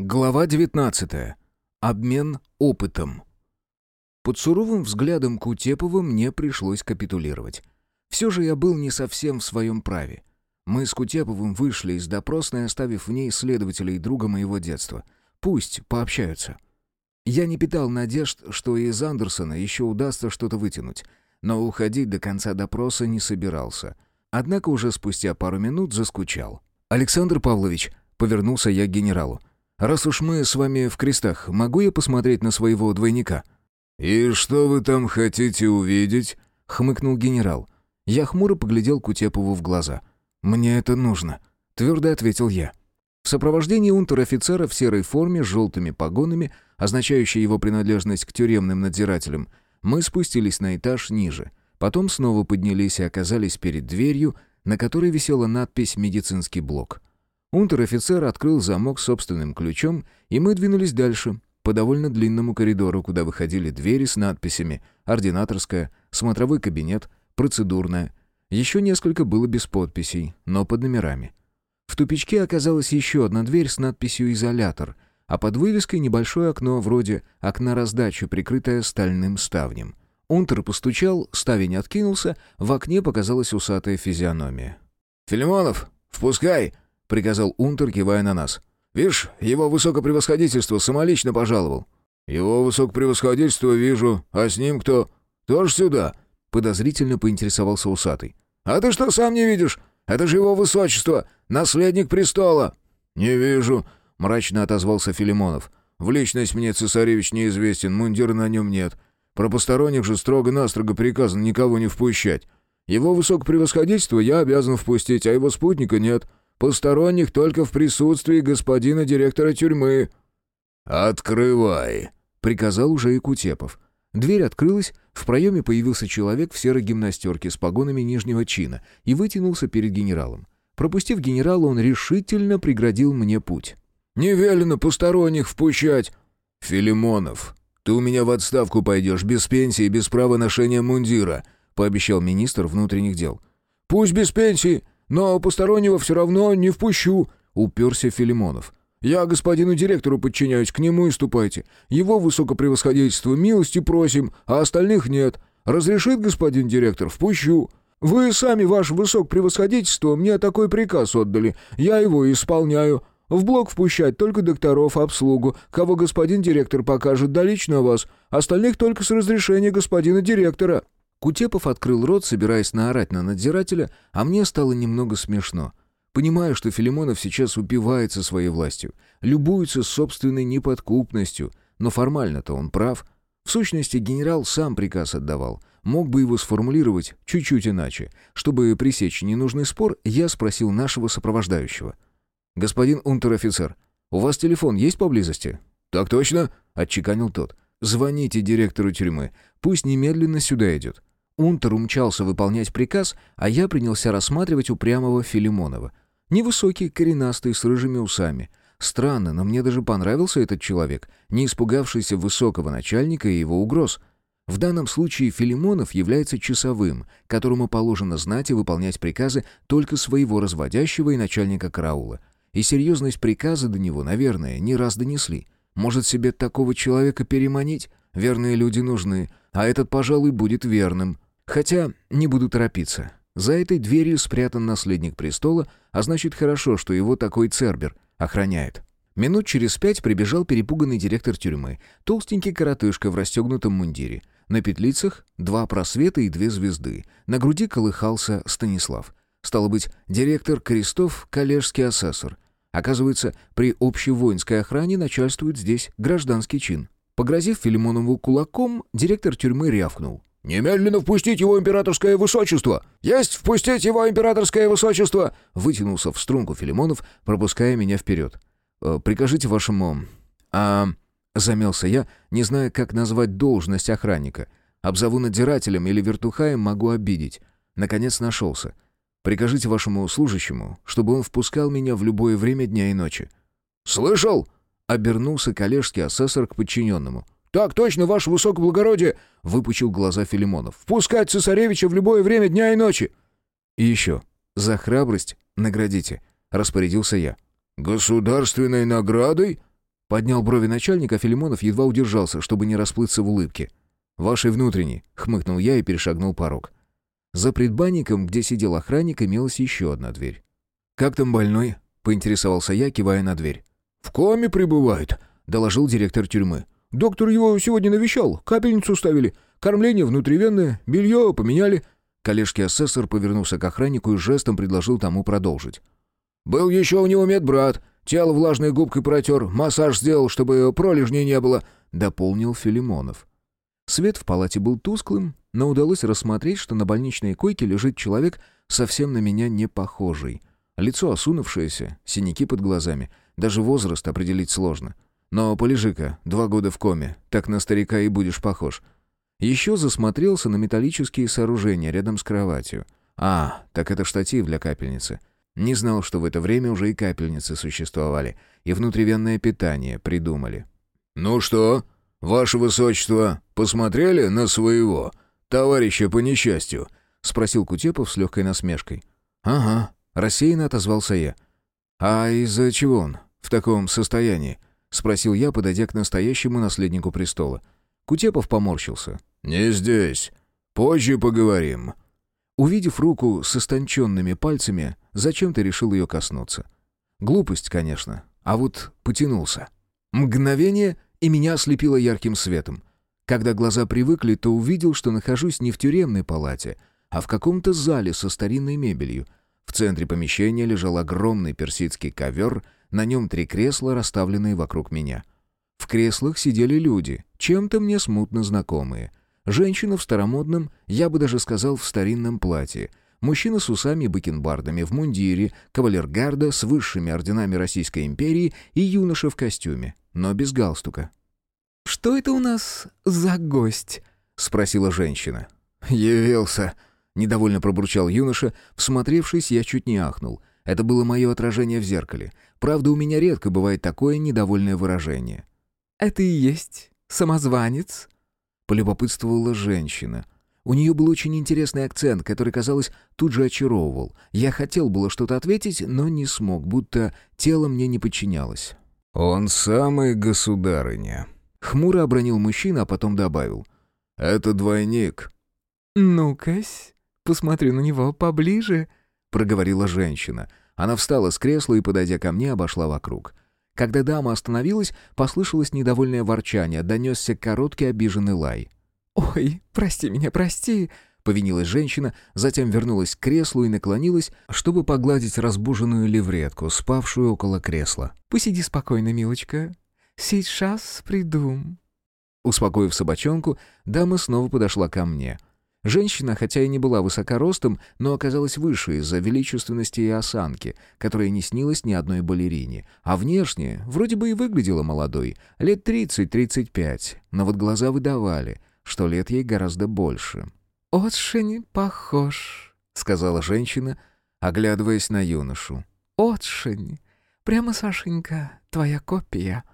Глава 19. Обмен опытом. Под суровым взглядом Кутепова мне пришлось капитулировать. Все же я был не совсем в своем праве. Мы с Кутеповым вышли из допросной, оставив в ней следователя и друга моего детства. Пусть пообщаются. Я не питал надежд, что из Андерсона еще удастся что-то вытянуть, но уходить до конца допроса не собирался. Однако уже спустя пару минут заскучал. «Александр Павлович», — повернулся я к генералу, «раз уж мы с вами в крестах, могу я посмотреть на своего двойника?» «И что вы там хотите увидеть?» — хмыкнул генерал. Я хмуро поглядел Кутепову в глаза. «Мне это нужно», — твердо ответил я. В сопровождении унтер-офицера в серой форме с желтыми погонами, означающей его принадлежность к тюремным надзирателям, мы спустились на этаж ниже. Потом снова поднялись и оказались перед дверью, на которой висела надпись «Медицинский блок». Унтер-офицер открыл замок собственным ключом, и мы двинулись дальше, по довольно длинному коридору, куда выходили двери с надписями «Ординаторская», «Смотровой кабинет», «Процедурная». Еще несколько было без подписей, но под номерами. В тупичке оказалась еще одна дверь с надписью «Изолятор», а под вывеской небольшое окно вроде окна раздачи, прикрытое стальным ставнем. Унтер постучал, ставень откинулся, в окне показалась усатая физиономия. «Филимонов, впускай!» — приказал Унтер, кивая на нас. «Вишь, его высокопревосходительство самолично пожаловал». «Его высокопревосходительство вижу, а с ним кто? Тоже сюда?» — подозрительно поинтересовался усатый. «А ты что сам не видишь? Это же его высочество, наследник престола!» «Не вижу», — мрачно отозвался Филимонов. «В личность мне цесаревич неизвестен, мундира на нем нет. Про посторонних же строго-настрого приказано никого не впущать. Его высокопревосходительство я обязан впустить, а его спутника нет. Посторонних только в присутствии господина директора тюрьмы». «Открывай», — приказал уже и Кутепов. Дверь открылась, в проеме появился человек в серой гимнастерке с погонами нижнего чина и вытянулся перед генералом. Пропустив генерала, он решительно преградил мне путь. «Не велено посторонних впущать!» «Филимонов, ты у меня в отставку пойдешь без пенсии без права ношения мундира», пообещал министр внутренних дел. «Пусть без пенсии, но постороннего все равно не впущу», — уперся Филимонов. «Я господину директору подчиняюсь, к нему и ступайте. Его высокопревосходительство милости просим, а остальных нет. Разрешит господин директор, впущу. Вы сами, ваше высокопревосходительство, мне такой приказ отдали. Я его исполняю. В блок впущать только докторов, обслугу, кого господин директор покажет, да лично вас. Остальных только с разрешения господина директора». Кутепов открыл рот, собираясь наорать на надзирателя, а мне стало немного смешно. Понимаю, что Филимонов сейчас упивается своей властью, любуется собственной неподкупностью, но формально-то он прав. В сущности, генерал сам приказ отдавал. Мог бы его сформулировать чуть-чуть иначе. Чтобы пресечь ненужный спор, я спросил нашего сопровождающего. «Господин унтер-офицер, у вас телефон есть поблизости?» «Так точно», — отчеканил тот. «Звоните директору тюрьмы. Пусть немедленно сюда идет. Унтер умчался выполнять приказ, а я принялся рассматривать упрямого Филимонова. Невысокий, коренастый, с рыжими усами. Странно, но мне даже понравился этот человек, не испугавшийся высокого начальника и его угроз. В данном случае Филимонов является часовым, которому положено знать и выполнять приказы только своего разводящего и начальника караула. И серьезность приказа до него, наверное, не раз донесли. Может себе такого человека переманить? Верные люди нужны, а этот, пожалуй, будет верным. Хотя не буду торопиться. За этой дверью спрятан наследник престола, а значит хорошо, что его такой цербер охраняет. Минут через пять прибежал перепуганный директор тюрьмы, толстенький коротышка в расстегнутом мундире. На петлицах два просвета и две звезды. На груди колыхался Станислав. Стало быть, директор Крестов — коллежский асессор. Оказывается, при общей воинской охране начальствует здесь гражданский чин. Погрозив Филимонову кулаком, директор тюрьмы рявкнул. «Немедленно впустить его императорское высочество! Есть впустить его императорское высочество!» Вытянулся в струнку Филимонов, пропуская меня вперед. «Э, «Прикажите вашему...» «А...» — замялся я, не зная, как назвать должность охранника. «Обзову надзирателем или вертухаем могу обидеть». Наконец нашелся. «Прикажите вашему служащему, чтобы он впускал меня в любое время дня и ночи». «Слышал?» — обернулся коллежский асессор к подчиненному. «Так точно, ваше высокоблагородие!» — выпучил глаза Филимонов. «Впускать цесаревича в любое время дня и ночи!» «И еще, за храбрость наградите», — распорядился я. «Государственной наградой?» Поднял брови начальник, а Филимонов едва удержался, чтобы не расплыться в улыбке. «Вашей внутренней», — хмыкнул я и перешагнул порог. За предбанником, где сидел охранник, имелась еще одна дверь. «Как там больной?» — поинтересовался я, кивая на дверь. «В коме пребывает», — доложил директор тюрьмы. «Доктор его сегодня навещал, капельницу ставили, кормление внутривенное, белье поменяли». Коллежский асессор повернулся к охраннику и жестом предложил тому продолжить. «Был еще у него медбрат, тело влажной губкой протер, массаж сделал, чтобы пролежней не было», — дополнил Филимонов. Свет в палате был тусклым, но удалось рассмотреть, что на больничной койке лежит человек, совсем на меня не похожий. Лицо осунувшееся, синяки под глазами. Даже возраст определить сложно. Но полежи-ка, два года в коме, так на старика и будешь похож. Еще засмотрелся на металлические сооружения рядом с кроватью. А, так это штатив для капельницы. Не знал, что в это время уже и капельницы существовали, и внутривенное питание придумали. «Ну что, ваше высочество, посмотрели на своего?» «Товарища по несчастью?» — спросил Кутепов с легкой насмешкой. «Ага», — рассеянно отозвался я. «А из-за чего он в таком состоянии?» — спросил я, подойдя к настоящему наследнику престола. Кутепов поморщился. «Не здесь. Позже поговорим». Увидев руку с истонченными пальцами, зачем ты решил ее коснуться? Глупость, конечно, а вот потянулся. Мгновение, и меня ослепило ярким светом. Когда глаза привыкли, то увидел, что нахожусь не в тюремной палате, а в каком-то зале со старинной мебелью. В центре помещения лежал огромный персидский ковер, на нем три кресла, расставленные вокруг меня. В креслах сидели люди, чем-то мне смутно знакомые. Женщина в старомодном, я бы даже сказал, в старинном платье. Мужчина с усами и бакенбардами, в мундире, кавалергарда с высшими орденами Российской империи и юноша в костюме, но без галстука. «Что это у нас за гость?» — спросила женщина. «Явился», — недовольно пробурчал юноша. Всмотревшись, я чуть не ахнул. Это было мое отражение в зеркале. Правда, у меня редко бывает такое недовольное выражение. «Это и есть самозванец?» — полюбопытствовала женщина. У нее был очень интересный акцент, который, казалось, тут же очаровывал. Я хотел было что-то ответить, но не смог, будто тело мне не подчинялось. «Он самый государыня», Хмуро обронил мужчина, а потом добавил. «Это двойник». «Ну-кась, посмотрю на него поближе», — проговорила женщина. Она встала с кресла и, подойдя ко мне, обошла вокруг. Когда дама остановилась, послышалось недовольное ворчание, донесся короткий обиженный лай. «Ой, прости меня, прости», — повинилась женщина, затем вернулась к креслу и наклонилась, чтобы погладить разбуженную левретку, спавшую около кресла. «Посиди спокойно, милочка. «Сейчас приду». Успокоив собачонку, дама снова подошла ко мне. Женщина, хотя и не была высокоростом, но оказалась выше из-за величественности и осанки, которая не снилась ни одной балерине. А внешне вроде бы и выглядела молодой, лет 30-35, но вот глаза выдавали, что лет ей гораздо больше. «Очень похож», — сказала женщина, оглядываясь на юношу. «Очень. Прямо, Сашенька, твоя копия».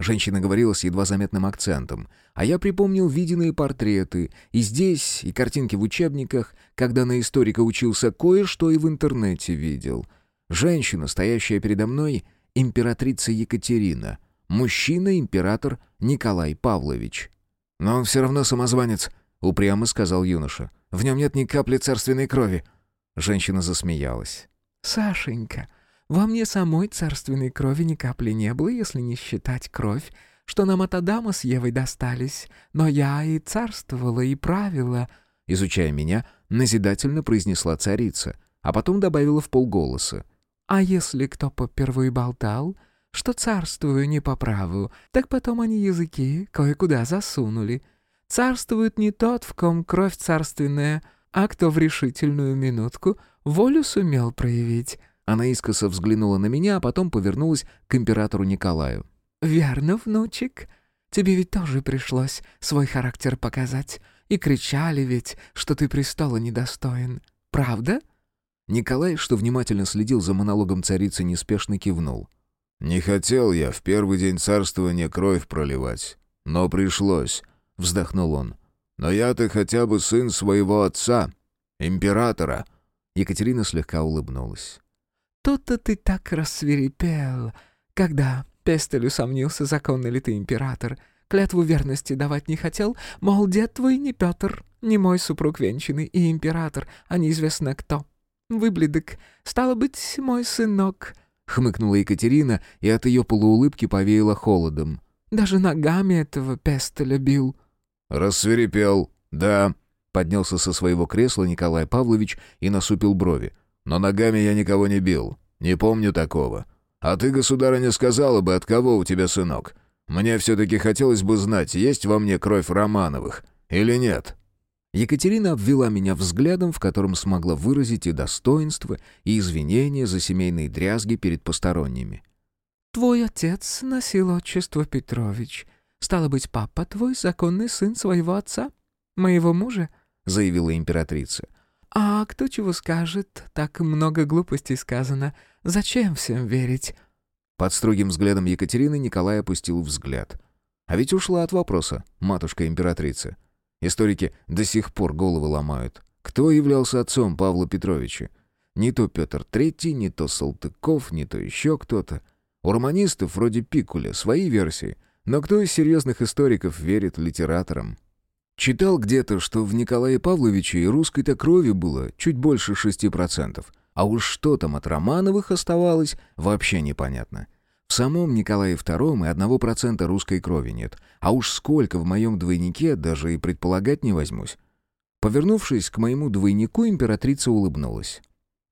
Женщина говорила с едва заметным акцентом, а я припомнил виденные портреты, и здесь, и картинки в учебниках, когда на историка учился, кое-что и в интернете видел. Женщина, стоящая передо мной, императрица Екатерина, мужчина — император Николай Павлович. «Но он все равно самозванец», — упрямо сказал юноша. «В нем нет ни капли царственной крови». Женщина засмеялась. «Сашенька, во мне самой царственной крови ни капли не было, если не считать кровь, что нам от Адама с Евой достались. Но я и царствовала, и правила». Изучая меня, назидательно произнесла царица, а потом добавила в полголоса. «А если кто попервые болтал, что царствую не по праву, так потом они языки кое-куда засунули. Царствует не тот, в ком кровь царственная, а кто в решительную минутку волю сумел проявить». Она искоса взглянула на меня, а потом повернулась к императору Николаю. «Верно, внучек. Тебе ведь тоже пришлось свой характер показать. И кричали ведь, что ты престола недостоин. Правда?» Николай, что внимательно следил за монологом царицы, неспешно кивнул. «Не хотел я в первый день царствования кровь проливать, но пришлось», — вздохнул он. «Но я-то хотя бы сын своего отца, императора». Екатерина слегка улыбнулась. «То-то ты так рассверепел, когда Пестель усомнился, законный ли ты император. Клятву верности давать не хотел, мол, дед твой не Петр, не мой супруг венчанный и император, а неизвестно кто. Выбледок, стало быть, мой сынок». Хмыкнула Екатерина, и от ее полуулыбки повеяло холодом. «Даже ногами этого Пестеля бил». «Рассверепел, да», — поднялся со своего кресла Николай Павлович и насупил брови. «Но ногами я никого не бил. Не помню такого. А ты, государыня, сказала бы, от кого у тебя сынок? Мне все-таки хотелось бы знать, есть во мне кровь Романовых или нет?» Екатерина обвела меня взглядом, в котором смогла выразить и достоинство, и извинения за семейные дрязги перед посторонними. «Твой отец носил отчество Петрович. Стало быть, папа твой законный сын своего отца, моего мужа», — заявила императрица. «А кто чего скажет? Так много глупостей сказано. Зачем всем верить?» Под строгим взглядом Екатерины Николай опустил взгляд. А ведь ушла от вопроса, матушка-императрица. Историки до сих пор головы ломают. Кто являлся отцом Павла Петровича? Не то Петр Третий, не то Салтыков, не то еще кто-то. У романистов вроде Пикуля свои версии, но кто из серьезных историков верит литераторам? Читал где-то, что в Николае Павловиче и русской-то крови было чуть больше шести процентов. А уж что там от Романовых оставалось, вообще непонятно. В самом Николае II и одного процента русской крови нет. А уж сколько в моем двойнике, даже и предполагать не возьмусь. Повернувшись к моему двойнику, императрица улыбнулась.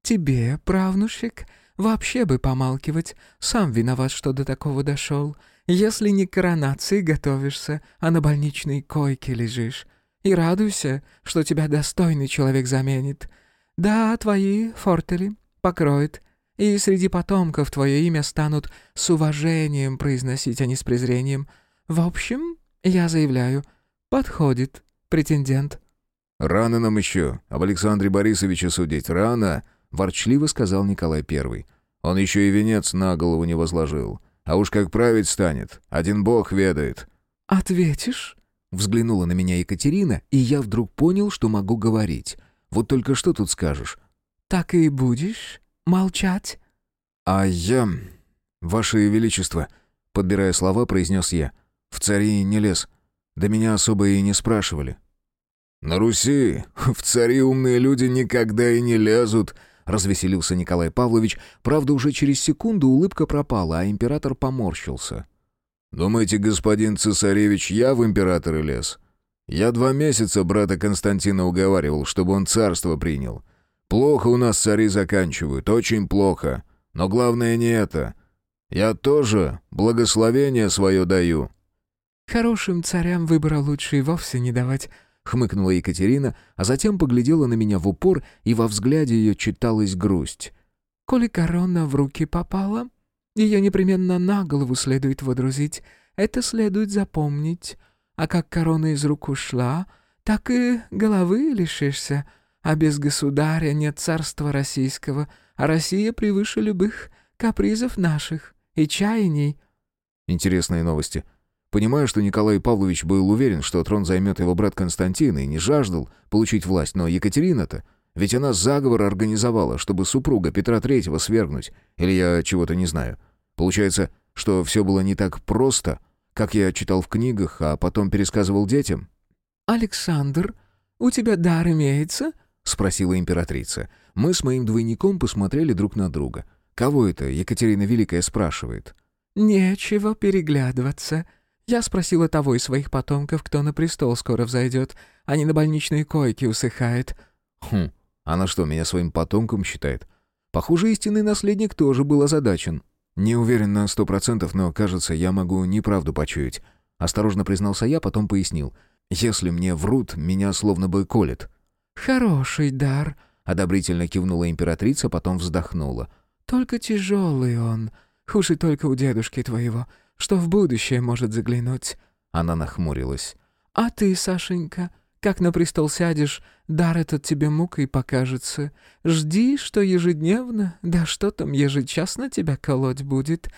«Тебе, правнушек, вообще бы помалкивать. Сам виноват, что до такого дошел. Если не к коронации готовишься, а на больничной койке лежишь. И радуйся, что тебя достойный человек заменит. Да, твои фортели покроет, и среди потомков твое имя станут с уважением произносить, а не с презрением. В общем, я заявляю, подходит претендент». «Рано нам еще. Об Александре Борисовиче судить рано», — ворчливо сказал Николай Первый. «Он еще и венец на голову не возложил. А уж как править станет, один бог ведает». «Ответишь?» — взглянула на меня Екатерина, и я вдруг понял, что могу говорить. Вот только что тут скажешь? «Так и будешь?» молчать?» «А я... Ваше Величество», — подбирая слова, произнес я, — «в цари не лез. Да меня особо и не спрашивали». «На Руси в цари умные люди никогда и не лезут», — развеселился Николай Павлович. Правда, уже через секунду улыбка пропала, а император поморщился. «Думаете, господин цесаревич, я в императоры лез? Я два месяца брата Константина уговаривал, чтобы он царство принял. Плохо у нас цари заканчивают, очень плохо. Но главное не это. Я тоже благословение свое даю». «Хорошим царям выбора лучше и вовсе не давать», — хмыкнула Екатерина, а затем поглядела на меня в упор, и во взгляде ее читалась грусть. «Коли корона в руки попала, ее непременно на голову следует водрузить. Это следует запомнить. А как корона из рук ушла, так и головы лишишься. А без государя нет царства российского, а Россия превыше любых капризов наших и чаяний». Интересные новости. Понимаю, что Николай Павлович был уверен, что трон займет его брат Константин и не жаждал получить власть, но Екатерина-то... Ведь она заговор организовала, чтобы супруга Петра Третьего свергнуть. Или я чего-то не знаю. Получается, что все было не так просто, как я читал в книгах, а потом пересказывал детям. «Александр, у тебя дар имеется?» — спросила императрица. Мы с моим двойником посмотрели друг на друга. Кого это Екатерина Великая спрашивает? «Нечего переглядываться. Я спросила того из своих потомков, кто на престол скоро взойдет, а не на больничной койке усыхает». «Хм, она что, меня своим потомком считает?» Похоже, истинный наследник тоже был озадачен. «Не уверен на сто процентов, но, кажется, я могу неправду почуять». Осторожно признался я, потом пояснил. «Если мне врут, меня словно бы колет». «Хороший дар», — одобрительно кивнула императрица, потом вздохнула. «Только тяжелый он. Хуже только у дедушки твоего, что в будущее может заглянуть». Она нахмурилась. «А ты, Сашенька, как на престол сядешь, дар этот тебе мукой покажется. Жди, что ежедневно, да что там ежечасно тебя колоть будет.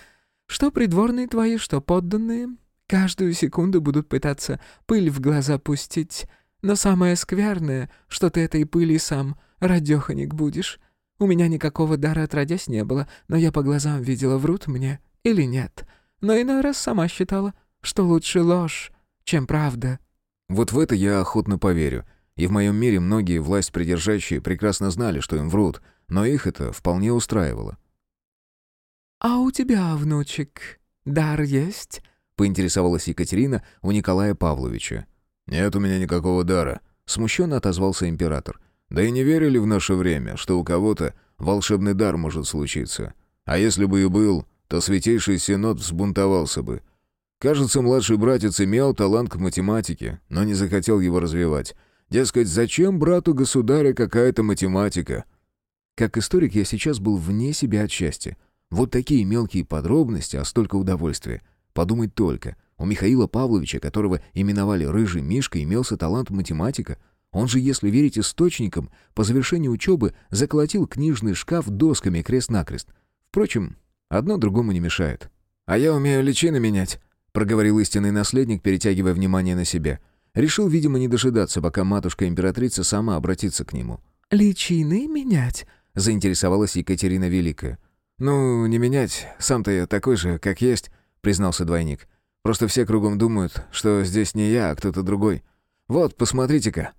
Что придворные твои, что подданные, каждую секунду будут пытаться пыль в глаза пустить». Но самое скверное, что ты этой пыли сам радеханик будешь. У меня никакого дара отродясь не было, но я по глазам видела, врут мне или нет. Но иной раз сама считала, что лучше ложь, чем правда». Вот в это я охотно поверю. И в моем мире многие власть придержащие прекрасно знали, что им врут, но их это вполне устраивало. «А у тебя, внучек, дар есть?» — поинтересовалась Екатерина у Николая Павловича. «Нет у меня никакого дара», — смущенно отозвался император. «Да и не верили в наше время, что у кого-то волшебный дар может случиться. А если бы и был, то Святейший Синод взбунтовался бы. Кажется, младший братец имел талант к математике, но не захотел его развивать. Дескать, зачем брату государя какая-то математика? Как историк я сейчас был вне себя от счастья. Вот такие мелкие подробности, а столько удовольствия. Подумать только. У Михаила Павловича, которого именовали «Рыжий Мишка», имелся талант математика. Он же, если верить источникам, по завершении учебы заколотил книжный шкаф досками крест-накрест. Впрочем, одно другому не мешает. «А я умею личины менять», — проговорил истинный наследник, перетягивая внимание на себя. Решил, видимо, не дожидаться, пока матушка-императрица сама обратится к нему. «Личины менять?» — заинтересовалась Екатерина Великая. «Ну, не менять. Сам-то я такой же, как есть», — признался двойник. «Просто все кругом думают, что здесь не я, а кто-то другой. Вот, посмотрите-ка».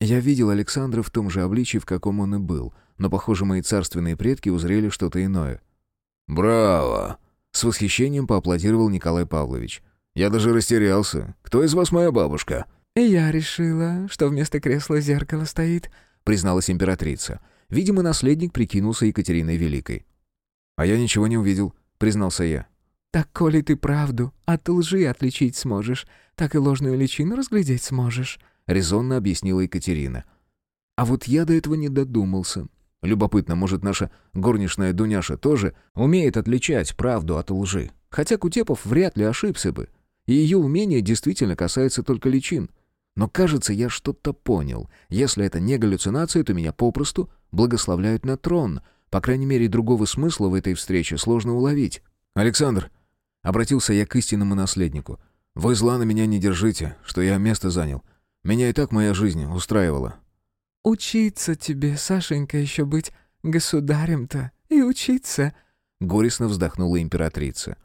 Я видел Александра в том же обличии, в каком он и был, но, похоже, мои царственные предки узрели что-то иное. «Браво!» С восхищением поаплодировал Николай Павлович. «Я даже растерялся. Кто из вас моя бабушка?» «Я решила, что вместо кресла зеркало стоит», — призналась императрица. Видимо, наследник прикинулся Екатериной Великой. «А я ничего не увидел», — признался я. «Так, коли ты правду от лжи отличить сможешь, так и ложную личину разглядеть сможешь», — резонно объяснила Екатерина. А вот я до этого не додумался. Любопытно, может, наша горничная Дуняша тоже умеет отличать правду от лжи. Хотя Кутепов вряд ли ошибся бы. И ее умение действительно касается только личин. Но кажется, я что-то понял. Если это не галлюцинация, то меня попросту благословляют на трон. По крайней мере, другого смысла в этой встрече сложно уловить. «Александр», — обратился я к истинному наследнику, — «вы зла на меня не держите, что я место занял. Меня и так моя жизнь устраивала. «Учиться тебе, Сашенька, еще быть государем-то и учиться!» Горестно вздохнула императрица.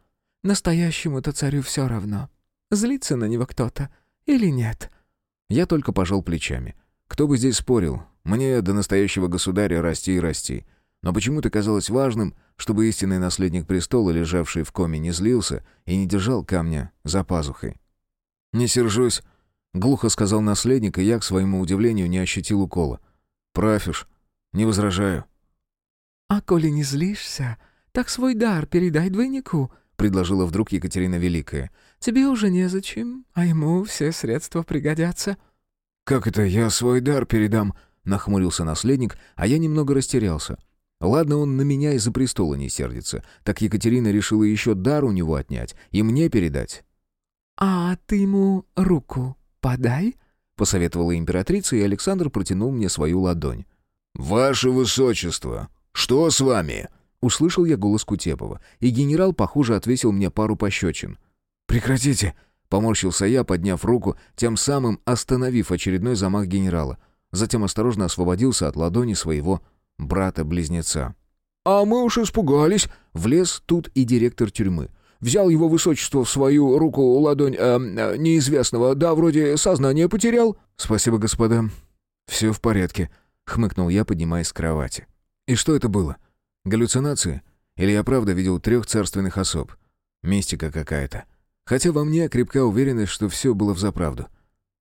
«Настоящему-то царю все равно. Злится на него кто-то или нет?» Я только пожал плечами. Кто бы здесь спорил, мне до настоящего государя расти и расти. Но почему-то казалось важным, чтобы истинный наследник престола, лежавший в коме, не злился и не держал камня за пазухой. «Не сержусь», Глухо сказал наследник, и я, к своему удивлению, не ощутил укола. «Правишь. Не возражаю». «А коли не злишься, так свой дар передай двойнику», — предложила вдруг Екатерина Великая. «Тебе уже незачем, а ему все средства пригодятся». «Как это я свой дар передам?» — нахмурился наследник, а я немного растерялся. Ладно, он на меня из-за престола не сердится. Так Екатерина решила еще дар у него отнять и мне передать. «А ты ему руку «Подай», — посоветовала императрица, и Александр протянул мне свою ладонь. «Ваше высочество, что с вами?» Услышал я голос Кутепова, и генерал, похоже, отвесил мне пару пощечин. «Прекратите!» — поморщился я, подняв руку, тем самым остановив очередной замах генерала. Затем осторожно освободился от ладони своего брата-близнеца. «А мы уж испугались!» — влез тут и директор тюрьмы — Взял его высочество в свою руку ладонь э, неизвестного, да, вроде сознание потерял». «Спасибо, господа. Все в порядке», — хмыкнул я, поднимаясь с кровати. «И что это было? Галлюцинации? Или я правда видел трех царственных особ? Мистика какая-то. Хотя во мне крепка уверенность, что все было взаправду.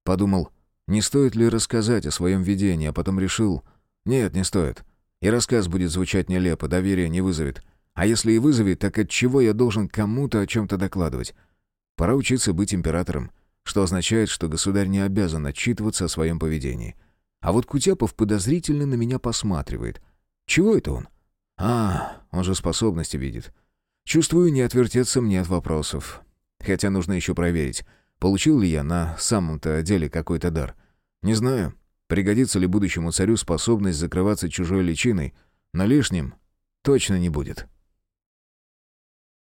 Подумал, не стоит ли рассказать о своем видении, а потом решил... Нет, не стоит. И рассказ будет звучать нелепо, доверия не вызовет. А если и вызовет, так от чего я должен кому-то о чем-то докладывать? Пора учиться быть императором, что означает, что государь не обязан отчитываться о своем поведении. А вот Кутяпов подозрительно на меня посматривает. Чего это он? А, он же способности видит. Чувствую, не отвертеться мне от вопросов. Хотя нужно еще проверить, получил ли я на самом-то деле какой-то дар. Не знаю, пригодится ли будущему царю способность закрываться чужой личиной, но лишним точно не будет.